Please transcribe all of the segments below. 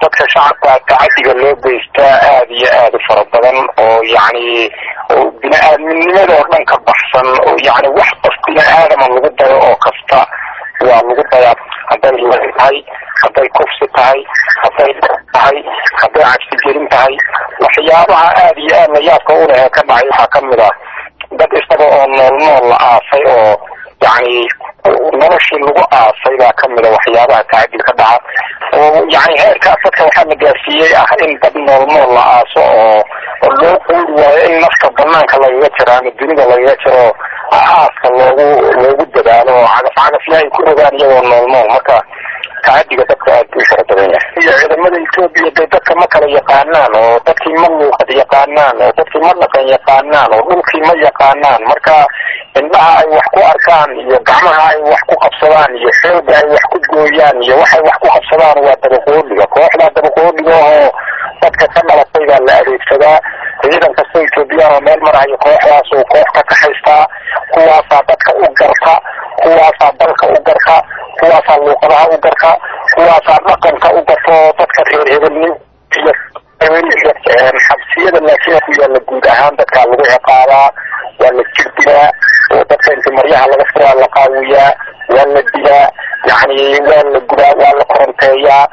dadka shacabka tacadiga loo geystaa aada iyo aada u fara badan oo yacni oo bini-aadminimada oo dhan ka baxsan oo yacni wax qof bini-aadama lagu dayo oo kasta waa lagu dayaa hadday la tahay hadday kufsi tahay hadday tahay hadday cabsigelin tahay waxyaabaha aada iyo aad layaabka u leh ee ka dhacay waxaa ka mid ah dad isaga oo nool nool la aasay oo yacni noloshii lagu aasay baa ka mid a waxyaabaha tacadil ka oo yani heerkaas dadka waxaa la gaarsiiyey ah in dad nool nool la aaso oo oo loo quuri waayo in nafta banaanka lagaga jiro ama dunida lagaga jiro aaska loogu loogu dadaalo oo cagaf cagafya ay ku rogaan iyagoo nool nool marka tacadiga dadka aad buu fara badan yahay iyo ciidamada etoobiya dee dadka ma kala yaqaanaan oo dadkii ma luuqad yaqaanaan oo dadkii ma dhaqan yaqaanaan oo dhulkii ma yaqaanaan. Marka indhaha ay wax ku arkaan iyo gacmaha ay wax ku qabsadaan iyo xooga ay wax ku gooyaan iyo waxay wax ku qabsadaan waa dabaqoodhiga kooxdaa dabaqoodhiga oo dadka ka dhalatay baa la adeegsadaa. Ciidan kastoo etoobiyaan oo meel kooxdaas uu koox ka kaxaystaa kuwaasaa dadka u garta kuwaasaa dalka u garta kuwaasaa luuqadaha u garta kuwaasaa dhaqanka u garta oo dadka reer hebelni xabsiyada laakiin ku yaalla guud ahaan dadkaa lagu ciqaabaa waa la jirdilaa oo dadka inti maryaha laga furaa la qaawiyaa waa la dilaa yani waa la gudaa waa la koronteeyaa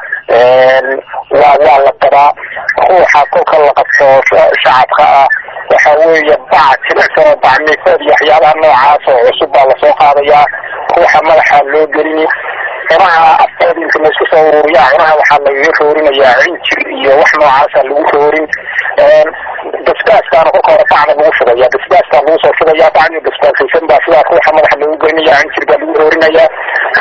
waa waa la dadaa ruuxa kolka la qabto shacabka ah waxa weeye bac jilicsan oo bacmiisood iyo waxyaabaha noocaas oo cusub baa la soo qaadayaa. Ruuxa madaxa loo gelini cunaha afkooda inta la isku soo ururiyaa cunaha waxaa lagaga roorinayaa cinjir iyo wax noocaasa lagu roorin basbaaskaana kolka hore bacda lagu shubaya basbaaskaa lagu soo shubaya bacdi basbaasaysan baa sidaa ruuxa madaxa loogu gelinaya cinjir baa lagu roorinayaa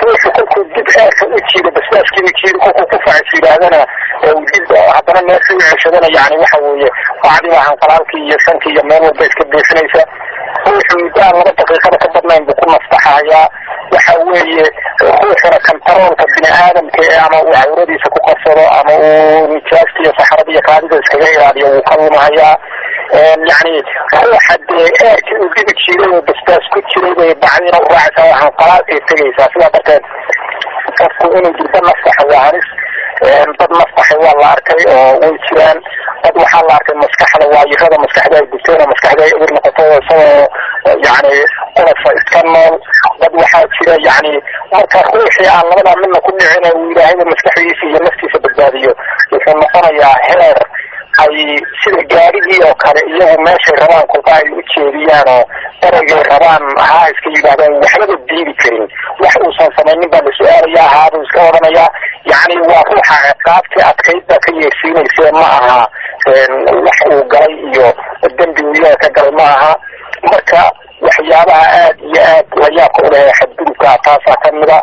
ruuxu kolkuu dib eerka u jiido basbaaskii u jiido kolkuu ku facis yidhaahdana haddana meesha u ceshadana yani waxa weeye bacdiba hanqalaalkii iyo sankii iyo meel walba iska buuxinaysa ruuxu muddo aan laba daqiiqada ka badnayn buu ku naftaxayaa waxa weeye ruuxuna kantaroolka bini aadamka ee ama uu cawradiisa ku qabsado ama uu nijaasta iyo saxrada iyo kaadida iskaga ilaaliyo wuu ka lumahayaa. Yani ruuxa dee eerkii uu dhibi jiray oo basbaas ku jiray bay bacdiina u raacaysaa oo hanqalaalkay tegaysaa. Sidaa darteed qofku inuu jirba naftaxa waa halis dad naftaxay waa la arkay oo way jiraan. Dad waxaa la arkay maskaxda waayirada maskaxda ay gubteen oo maskaxda ay eber noqoto isagoo yani qolafa iska nool. Dad waxaa jira yani marka ruuxii aan labadaa midna ku dhicin uu ilaahayba maskaxdiisa iyo naftiisa badbaadiyo. Wuxuu noqonayaa heer ay sida gaarigii oo kale iyagu meeshay rabaan kolba ay u jeediyaan oo eraygay rabaan haa iska yidhahdeen waxbaba diidi karin. Wax uusan samaynin baa la su'aalayaa haabuu iska odhanayaa. Yani waa ruuxa ciqaabtii adkayd baa ka yeersiinayse ma aha wax uu galay iyo dembi uu iyaga ka galay ma aha. Marka waxyaabaha aada iyo aad layaabka u leh xadgudubka taasaa ka mid a